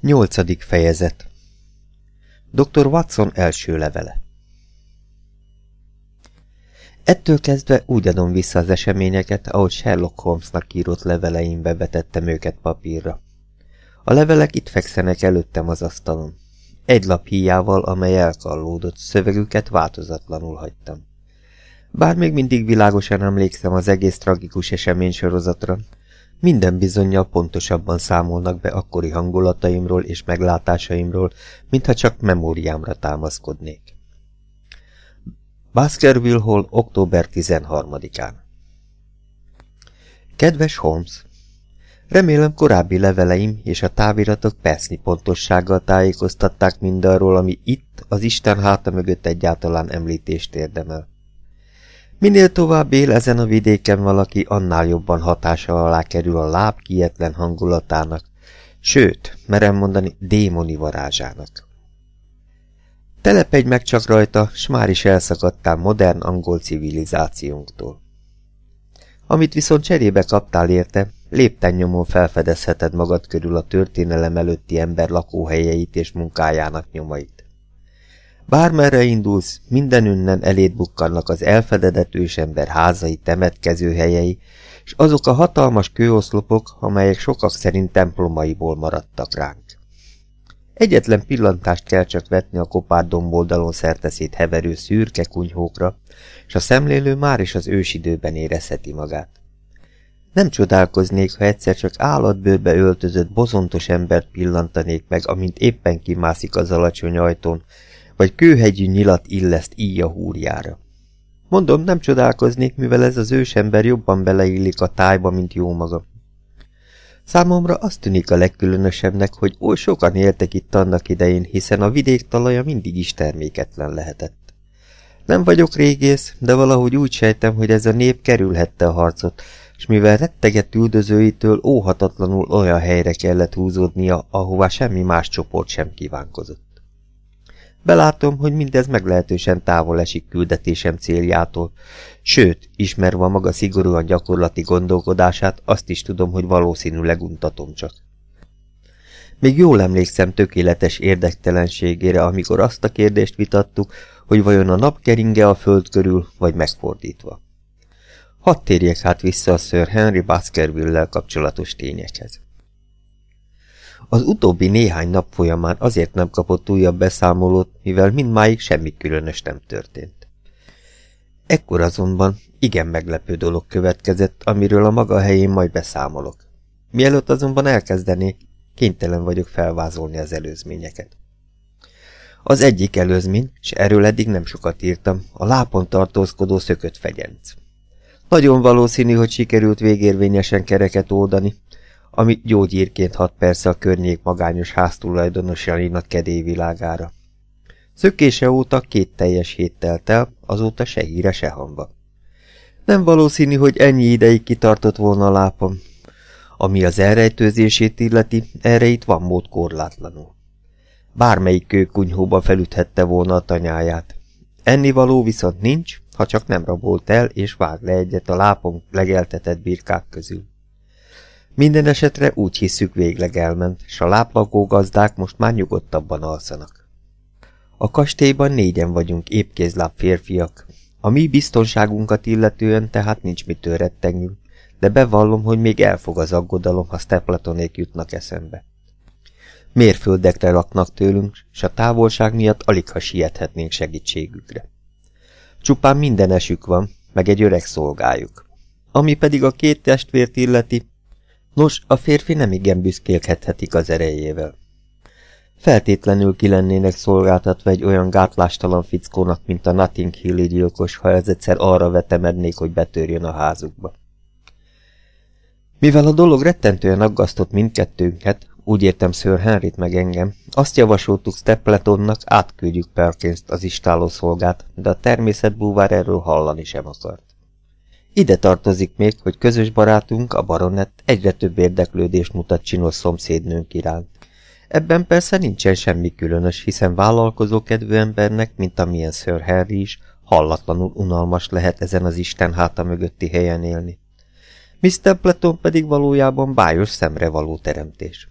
Nyolcadik fejezet Dr. Watson első levele Ettől kezdve úgy adom vissza az eseményeket, ahogy Sherlock Holmesnak írott leveleimbe vetettem őket papírra. A levelek itt fekszenek előttem az asztalon. Egy lap híjával, amely elkallódott, szövegüket változatlanul hagytam. Bár még mindig világosan emlékszem az egész tragikus esemény sorozatra, minden bizonyal pontosabban számolnak be akkori hangulataimról és meglátásaimról, mintha csak memóriámra támaszkodnék. Baskerville Hall, október 13-án Kedves Holmes! Remélem korábbi leveleim és a táviratok persznyi pontossággal tájékoztatták mindarról, ami itt, az Isten háta mögött egyáltalán említést érdemel. Minél tovább él ezen a vidéken valaki, annál jobban hatása alá kerül a láb kietlen hangulatának, sőt, merem mondani, démoni varázsának. Telepedj meg csak rajta, s már is elszakadtál modern angol civilizációnktól. Amit viszont cserébe kaptál érte, lépten nyomon felfedezheted magad körül a történelem előtti ember lakóhelyeit és munkájának nyomait. Bármerre indulsz, mindenünnen eléd bukkannak az elfededett ősember házai, temetkező helyei, és azok a hatalmas kőoszlopok, amelyek sokak szerint templomaiból maradtak ránk. Egyetlen pillantást kell csak vetni a kopár domboldalon szerteszét heverő szürke kunyhókra, és a szemlélő már is az ősidőben érezheti magát. Nem csodálkoznék, ha egyszer csak állatbőrbe öltözött bozontos embert pillantanék meg, amint éppen kimászik az alacsony ajtón, vagy kőhegyű nyilat illeszt íja húrjára. Mondom, nem csodálkoznék, mivel ez az ősember jobban beleillik a tájba, mint jó maga. Számomra azt tűnik a legkülönösebbnek, hogy oly sokan éltek itt annak idején, hiszen a vidék talaja mindig is terméketlen lehetett. Nem vagyok régész, de valahogy úgy sejtem, hogy ez a nép kerülhette a harcot, és mivel rettegett üldözőitől óhatatlanul olyan helyre kellett húzódnia, ahová semmi más csoport sem kívánkozott. Belátom, hogy mindez meglehetősen távol esik küldetésem céljától, sőt, ismerve a maga szigorúan gyakorlati gondolkodását, azt is tudom, hogy valószínűleg untatom csak. Még jól emlékszem tökéletes érdektelenségére, amikor azt a kérdést vitattuk, hogy vajon a nap keringe a föld körül, vagy megfordítva. Hadd térjek hát vissza a Sir Henry Baskerville-lel kapcsolatos tényekhez. Az utóbbi néhány nap folyamán azért nem kapott újabb beszámolót, mivel mindmáig semmi különös nem történt. Ekkor azonban igen meglepő dolog következett, amiről a maga helyén majd beszámolok. Mielőtt azonban elkezdenék, kénytelen vagyok felvázolni az előzményeket. Az egyik előzmény, és erről eddig nem sokat írtam, a lápon tartózkodó szökött fegyenc. Nagyon valószínű, hogy sikerült végérvényesen kereket oldani, ami gyógyírként hat persze a környék magányos háztulajdonosainak kedélyvilágára. Szökése óta két teljes hét telt el, azóta se híre, se hamba. Nem valószínű, hogy ennyi ideig kitartott volna a lápom. Ami az elrejtőzését illeti, erre itt van mód korlátlanul. Bármelyik kőkunyhóba felüthette volna a tanyáját. Ennivaló viszont nincs, ha csak nem rabolt el és vág le egyet a lápon legeltetett birkák közül. Minden esetre úgy hiszük végleg elment, s a láplakó gazdák most már nyugodtabban alszanak. A kastélyban négyen vagyunk épkézláb férfiak. A mi biztonságunkat illetően tehát nincs mitől rettegni, de bevallom, hogy még elfog az aggodalom, ha Steplatonék jutnak eszembe. Mérföldekre laknak tőlünk, s a távolság miatt alig ha siethetnénk segítségükre. Csupán minden esük van, meg egy öreg szolgájuk. Ami pedig a két testvért illeti, Nos, a férfi nem igen büszkélkedhetik az erejével. Feltétlenül ki lennének szolgáltatva egy olyan gátlástalan fickónak, mint a Notting Hilli gyilkos, ha ez egyszer arra vetemednék, hogy betörjön a házukba. Mivel a dolog rettentően aggasztott mindkettőnket, úgy értem Sir Henryt meg engem, azt javasoltuk Stapletonnak, átküldjük Perkins-t az istálószolgát, de a természetbúvár erről hallani sem akart. Ide tartozik még, hogy közös barátunk, a baronett egyre több érdeklődést mutat csinos szomszédnőnk iránt. Ebben persze nincsen semmi különös, hiszen vállalkozó kedvű embernek, mint amilyen Sir Harry is, hallatlanul unalmas lehet ezen az Isten háta mögötti helyen élni. Mr. Platon pedig valójában bájos szemre való teremtés.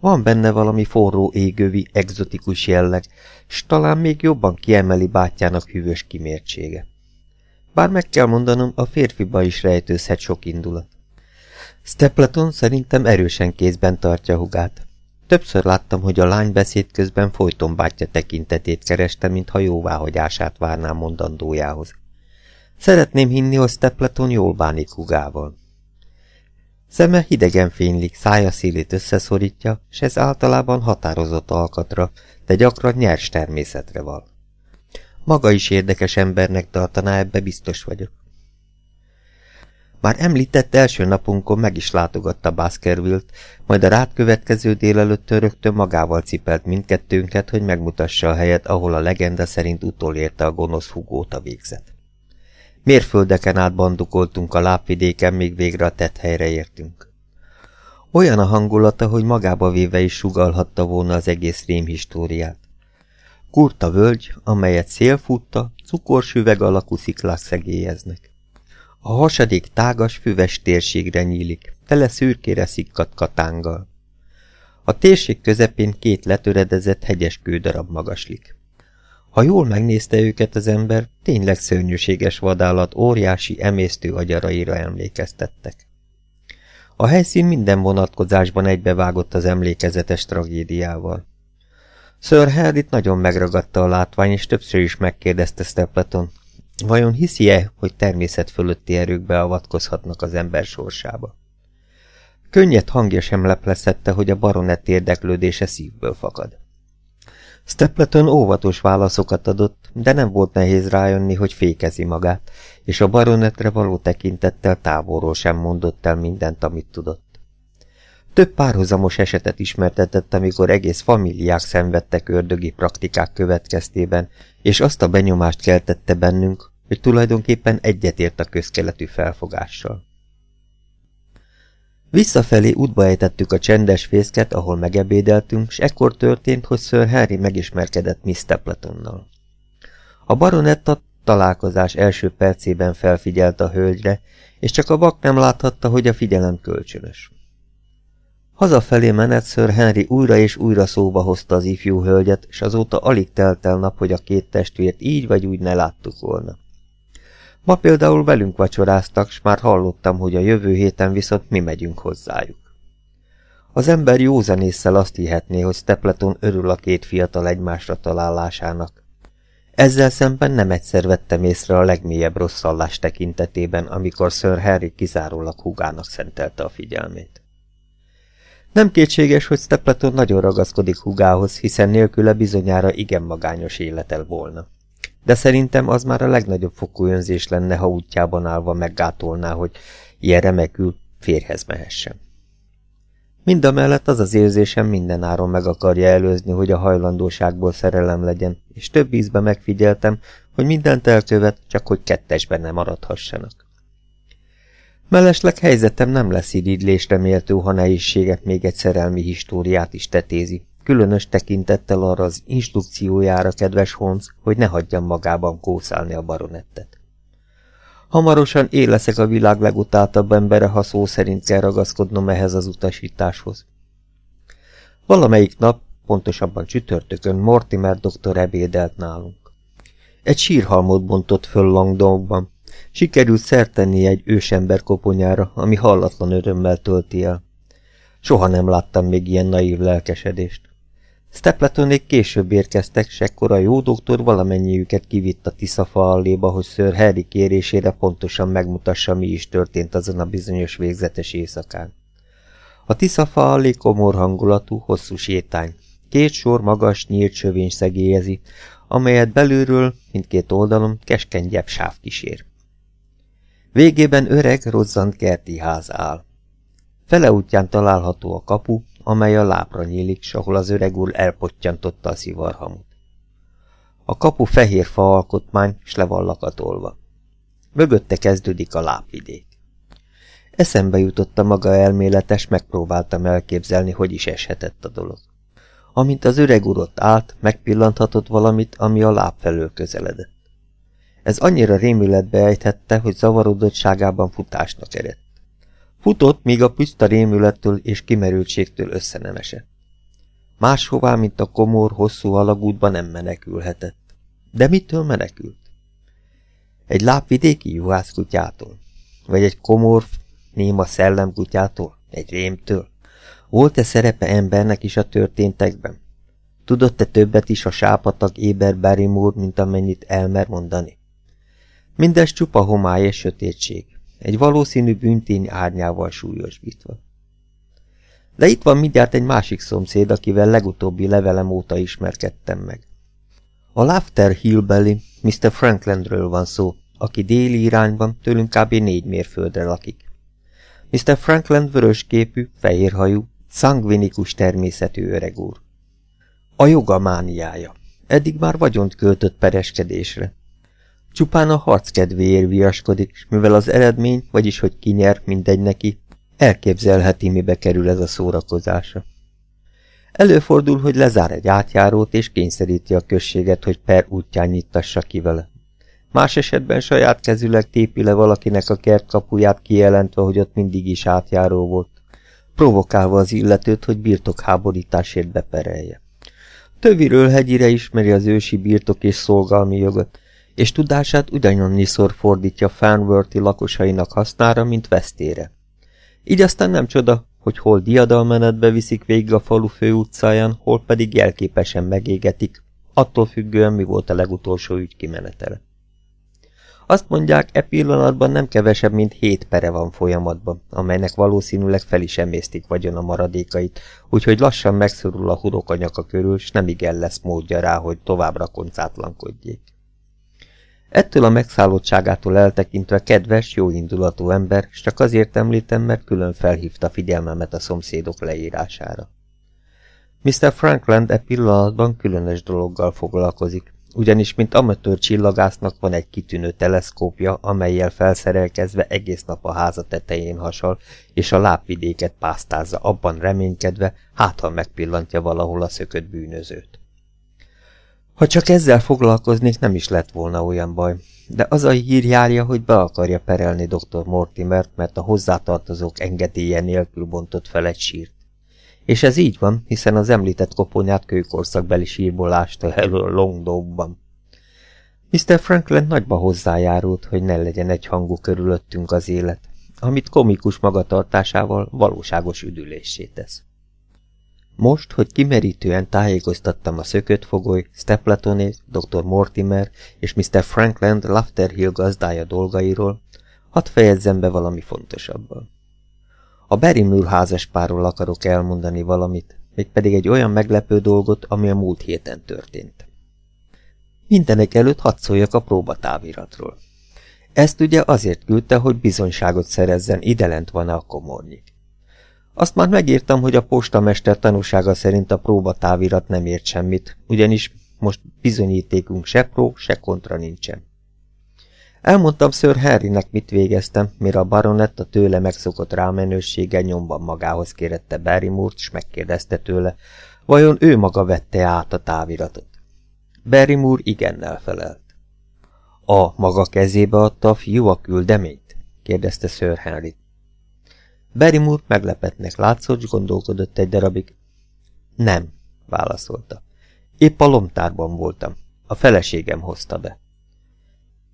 Van benne valami forró égővi, egzotikus jelleg, s talán még jobban kiemeli bátyjának hűvös kimértsége. Bár meg kell mondanom, a férfiba is rejtőzhet sok indulat. Stapleton szerintem erősen kézben tartja hugát. Többször láttam, hogy a lány beszéd közben folyton bátyja tekintetét kereste, mintha jóváhagyását várná mondandójához. Szeretném hinni, hogy Stapleton jól bánik hugával. Szeme hidegen fénylik, szája szélét összeszorítja, s ez általában határozott alkatra, de gyakran nyers természetre val. Maga is érdekes embernek tartaná, ebbe biztos vagyok. Már említett első napunkon meg is látogatta Baskerville-t, majd a rád következő délelőttől rögtön magával cipelt mindkettőnket, hogy megmutassa a helyet, ahol a legenda szerint utolérte a gonosz hugót a végzet. Mérföldeken át bandukoltunk a lábvidéken, még végre a tett helyre értünk. Olyan a hangulata, hogy magába véve is sugalhatta volna az egész rémhistóriát. Kurta völgy, amelyet szél futta, cukorsüveg alakú sziklák szegélyeznek. A hasadék tágas, füves térségre nyílik, tele szürkére szikkadt katánggal. A térség közepén két letöredezett hegyes kődarab magaslik. Ha jól megnézte őket az ember, tényleg szörnyűséges vadállat óriási, emésztő agyaraira emlékeztettek. A helyszín minden vonatkozásban egybevágott az emlékezetes tragédiával. Sir Harryt nagyon megragadta a látvány, és többször is megkérdezte Stapleton, vajon hiszi-e, hogy természet fölötti erők beavatkozhatnak az ember sorsába? Könnyed hangja sem leplezette, hogy a baronett érdeklődése szívből fakad. Stapleton óvatos válaszokat adott, de nem volt nehéz rájönni, hogy fékezi magát, és a baronetre való tekintettel távolról sem mondott el mindent, amit tudott. Több párhuzamos esetet ismertetett, amikor egész familiák szenvedtek ördögi praktikák következtében, és azt a benyomást keltette bennünk, hogy tulajdonképpen egyetért a közkeletű felfogással. Visszafelé útba ejtettük a csendes fészket, ahol megebédeltünk, s ekkor történt, hogy Sir Harry megismerkedett Miss Stapletonnal. A baronetta találkozás első percében felfigyelt a hölgyre, és csak a vak nem láthatta, hogy a figyelem kölcsönös. Hazafelé menet Sir Henry újra és újra szóba hozta az ifjú hölgyet, és azóta alig telt el nap, hogy a két testvért így vagy úgy ne láttuk volna. Ma például velünk vacsoráztak, s már hallottam, hogy a jövő héten viszont mi megyünk hozzájuk. Az ember józanésszel azt hihetné, hogy Stapleton örül a két fiatal egymásra találásának. Ezzel szemben nem egyszer vettem észre a legmélyebb rosszallás tekintetében, amikor Sir Harry kizárólag húgának szentelte a figyelmét. Nem kétséges, hogy Stapleton nagyon ragaszkodik húgához, hiszen nélküle bizonyára igen magányos életel volna de szerintem az már a legnagyobb fokú önzés lenne, ha útjában állva meggátolná, hogy ilyen remekül férhez mehessen. Mindamellett az az érzésem minden áron meg akarja előzni, hogy a hajlandóságból szerelem legyen, és több ízbe megfigyeltem, hogy mindent elkövet, csak hogy kettesben nem maradhassanak. Mellesleg helyzetem nem lesz irigylésre méltó, ha nehézségek még egy szerelmi históriát is tetézi, Különös tekintettel arra az instrukciójára, kedves Holmes, hogy ne hagyjam magában kószálni a baronettet. Hamarosan én leszek a világ legutáltabb embere, ha szó szerint kell ragaszkodnom ehhez az utasításhoz. Valamelyik nap, pontosabban csütörtökön Mortimer doktor ebédelt nálunk. Egy sírhalmot bontott föl Langdonban. Sikerült szertenni egy ősember koponyára, ami hallatlan örömmel tölti el. Soha nem láttam még ilyen naív lelkesedést. Stepletonék később érkeztek, s ekkor a jó doktor valamennyiüket kivitt a Tiszafa alléba, hogy Sir Harry kérésére pontosan megmutassa, mi is történt azon a bizonyos végzetes éjszakán. A Tiszafa allé komor hangulatú, hosszú sétány. Két sor magas, nyílt sövény szegélyezi, amelyet belülről, mindkét oldalon, keskeny sáv kísér. Végében öreg, rozzant kerti ház áll. Fele útján található a kapu, amely a lábra nyílik, s ahol az öreg úr elpottyantotta a szivarhamut. A kapu fehér fa alkotmány, s le van lakatolva. Mögötte kezdődik a lábvidék. Eszembe jutott a maga elméletes, megpróbáltam elképzelni, hogy is eshetett a dolog. Amint az öreg úr ott állt, megpillanthatott valamit, ami a láb felől közeledett. Ez annyira rémületbe ejthette, hogy zavarodottságában futásnak eredt. Futott, míg a puszta rémülettől és kimerültségtől összenemesett. Máshová, mint a komor, hosszú alagútba nem menekülhetett. De mitől menekült? Egy lápvidéki juhászkutyától? Vagy egy komor, néma szellemkutyától? Egy rémtől? Volt-e szerepe embernek is a történtekben? Tudott-e többet is a sápatak Éber Barrymore, mint amennyit elmer mondani? Mindez csupa homály és sötétség, egy valószínű bűntény árnyával súlyosbítva. De itt van mindjárt egy másik szomszéd, akivel legutóbbi levelem óta ismerkedtem meg. A Laughter Hillbeli Mr. Franklandről van szó, aki déli irányban tőlünk kb. négy mérföldre lakik. Mr. Frankland vörösképű, fehérhajú, szangvinikus természetű öreg úr. A joga mániája. Eddig már vagyont költött pereskedésre. Csupán a harc kedvéért viaskodik, mivel az eredmény, vagyis hogy kinyer, mindegy neki, elképzelheti, mibe kerül ez a szórakozása. Előfordul, hogy lezár egy átjárót, és kényszeríti a községet, hogy per útján nyittassa ki vele. Más esetben saját kezüleg tépi le valakinek a kert kapuját kijelentve, hogy ott mindig is átjáró volt, provokálva az illetőt, hogy birtokháborításért beperelje. Töviről hegyire ismeri az ősi birtok és szolgalmi jogot, és tudását ugyanannyiszor fordítja Fanworthy lakosainak hasznára, mint vesztére. Így aztán nem csoda, hogy hol diadalmenetbe viszik végig a falu főutcáján, hol pedig jelképesen megégetik, attól függően mi volt a legutolsó ügy kimenetele. Azt mondják, e pillanatban nem kevesebb, mint hét pere van folyamatban, amelynek valószínűleg fel is emésztik vagyon a maradékait, úgyhogy lassan megszorul a hurok a nyaka körül, s nem igen lesz módja rá, hogy továbbra koncátlankodjék. Ettől a megszállottságától eltekintve kedves, jóindulatú ember, s csak azért említem, mert külön felhívta figyelmemet a szomszédok leírására. Mr. Frankland e pillanatban különös dologgal foglalkozik, ugyanis mint amatőr csillagásznak van egy kitűnő teleszkópja, amelyel felszerelkezve egész nap a háza tetején hasal, és a lápvidéket pásztázza, abban reménykedve, hát ha megpillantja valahol a szökött bűnözőt. Ha csak ezzel foglalkoznék, nem is lett volna olyan baj, de az a hír járja, hogy be akarja perelni dr. Mortimert, mert a hozzátartozók engedélye nélkül bontott fel egy sírt. És ez így van, hiszen az említett koponyát kőkorszakbeli sírból ásta elő a Longdóban. Mr. Franklin nagyba hozzájárult, hogy ne legyen egy hangú körülöttünk az élet, amit komikus magatartásával valóságos üdülésé tesz. Most, hogy kimerítően tájékoztattam a szökött fogoly, Stapletonét, dr. Mortimer és Mr. Frankland Laughter Hill gazdája dolgairól, hadd fejezzem be valami fontosabban. A Berry házas párról akarok elmondani valamit, mégpedig egy olyan meglepő dolgot, ami a múlt héten történt. Mindenek előtt hadd szóljak a próbatáviratról. Ezt ugye azért küldte, hogy bizonyságot szerezzen, lent van-e a komornyik. Azt már megírtam, hogy a postamester tanúsága szerint a próbatávirat nem ért semmit, ugyanis most bizonyítékunk se pró, se kontra nincsen. Elmondtam Sir Harrynek, mit végeztem, mire a baronett a tőle megszokott rámenősséggel nyomban magához kérette Barrymore-t, s megkérdezte tőle, vajon ő maga vette át a táviratot. Barrymore igennel felelt. A maga kezébe adta a fiú a küldeményt? kérdezte Sir Henry. Barrymore meglepetnek látszott, gondolkodott egy darabig. Nem, válaszolta. Épp a lomtárban voltam. A feleségem hozta be.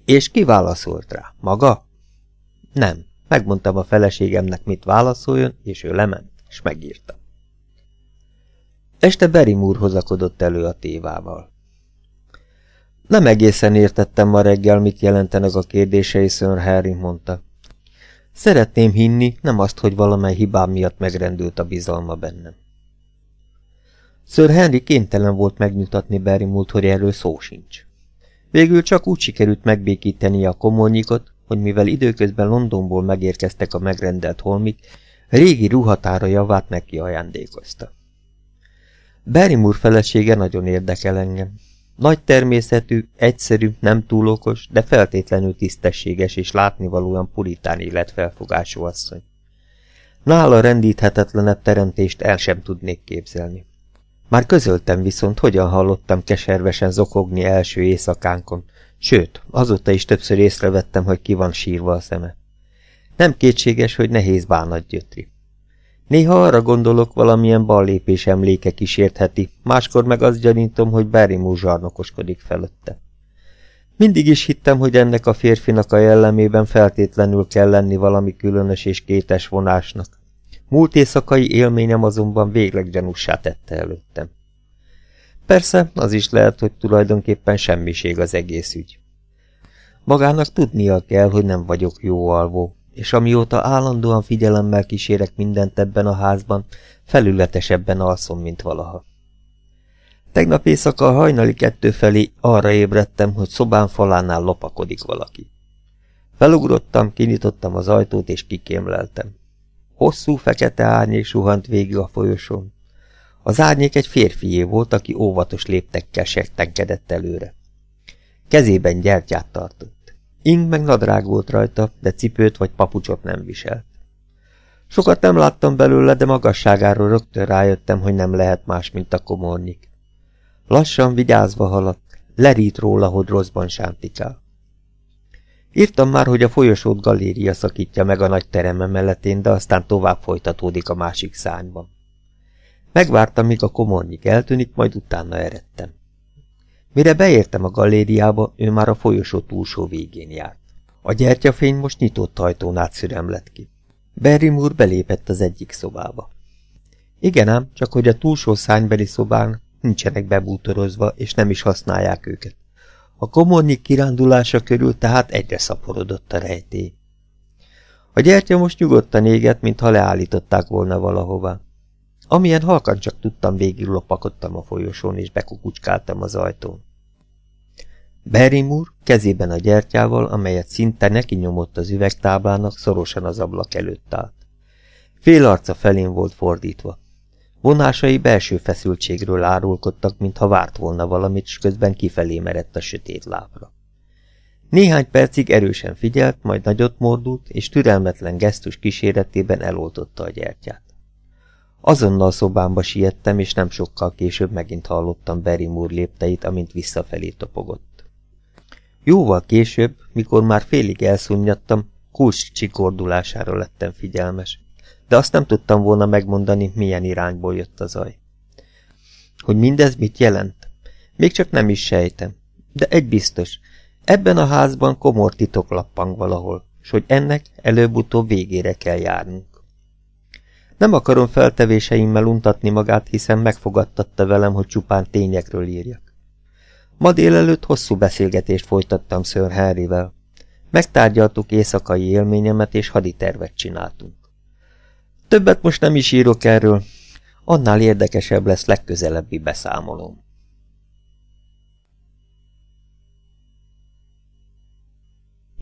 És ki válaszolt rá? Maga? Nem. Megmondtam a feleségemnek, mit válaszoljon, és ő lement, és megírta. Este Barrymore hozakodott elő a tévával. Nem egészen értettem ma reggel, mit jelentenek a kérdései, Sir Harry mondta. Szeretném hinni, nem azt, hogy valamely hibám miatt megrendült a bizalma bennem. Sir Henry kénytelen volt megnyugtatni Barrymore-t, hogy erről szó sincs. Végül csak úgy sikerült megbékíteni a komornyikot, hogy mivel időközben Londonból megérkeztek a megrendelt holmik, régi ruhatára javát neki ajándékozta. Barrymore felesége nagyon érdekel engem. Nagy természetű, egyszerű, nem túl okos, de feltétlenül tisztességes és látnivalóan puritán életfelfogású asszony. Nála rendíthetetlenebb teremtést el sem tudnék képzelni. Már közöltem viszont, hogyan hallottam keservesen zokogni első éjszakánkon, sőt, azóta is többször észrevettem, hogy ki van sírva a szeme. Nem kétséges, hogy nehéz bánat gyötri. Néha arra gondolok, valamilyen ballépés emléke kísértheti, máskor meg azt gyanítom, hogy Barrymore zsarnokoskodik felötte. Mindig is hittem, hogy ennek a férfinak a jellemében feltétlenül kell lenni valami különös és kétes vonásnak. Múlt éjszakai élményem azonban végleg gyanúsá tette előttem. Persze, az is lehet, hogy tulajdonképpen semmiség az egész ügy. Magának tudnia kell, hogy nem vagyok jó alvó, és amióta állandóan figyelemmel kísérek mindent ebben a házban, felületesebben alszom, mint valaha. Tegnap éjszaka hajnali kettő felé arra ébredtem, hogy szobán falánál lopakodik valaki. Felugrottam, kinyitottam az ajtót és kikémleltem. Hosszú, fekete árnyék suhant végig a folyosón. Az árnyék egy férfié volt, aki óvatos léptekkel sertenkedett előre. Kezében gyertyát tartott. Ing meg nadrág volt rajta, de cipőt vagy papucsot nem viselt. Sokat nem láttam belőle, de magasságáról rögtön rájöttem, hogy nem lehet más, mint a komornyik. Lassan, vigyázva haladt, lerít róla, hogy rosszban sántikál. Írtam már, hogy a folyosót galéria szakítja meg a nagy terem emeletén, de aztán tovább folytatódik a másik szányban. Megvártam, míg a komornyik eltűnik, majd utána eredtem. Mire beértem a galériába, ő már a folyosó túlsó végén járt. A gyertyafény most nyitott ajtón át lett ki. Barrymore belépett az egyik szobába. Igen ám, csak hogy a túlsó szánybeli szobán nincsenek bebútorozva, és nem is használják őket. A komornyik kirándulása körül tehát egyre szaporodott a rejtély. A gyertya most nyugodtan égett, mintha leállították volna valahová. Amilyen halkan csak tudtam, végig lopakodtam a folyosón, és bekukucskáltam az ajtón. Barrymore kezében a gyertyával, amelyet szinte neki nyomott az üvegtáblának, szorosan az ablak előtt állt. Fél arca felén volt fordítva. Vonásai belső feszültségről árulkodtak, mintha várt volna valamit, s közben kifelé merett a sötét lábra. Néhány percig erősen figyelt, majd nagyot mordult, és türelmetlen gesztus kíséretében eloltotta a gyertyát. Azonnal szobámba siettem, és nem sokkal később megint hallottam Barry Moore lépteit, amint visszafelé topogott. Jóval később, mikor már félig elszunnyadtam, kulcs csikordulására lettem figyelmes de azt nem tudtam volna megmondani, milyen irányból jött a zaj. Hogy mindez mit jelent? Még csak nem is sejtem. De egy biztos, ebben a házban komor titok lappang valahol, s hogy ennek előbb-utóbb végére kell járnunk. Nem akarom feltevéseimmel untatni magát, hiszen megfogadtatta velem, hogy csupán tényekről írjak. Ma délelőtt hosszú beszélgetést folytattam Sir Harryvel. Megtárgyaltuk éjszakai élményemet, és haditervet csináltunk. Többet most nem is írok erről, annál érdekesebb lesz legközelebbi beszámolóm.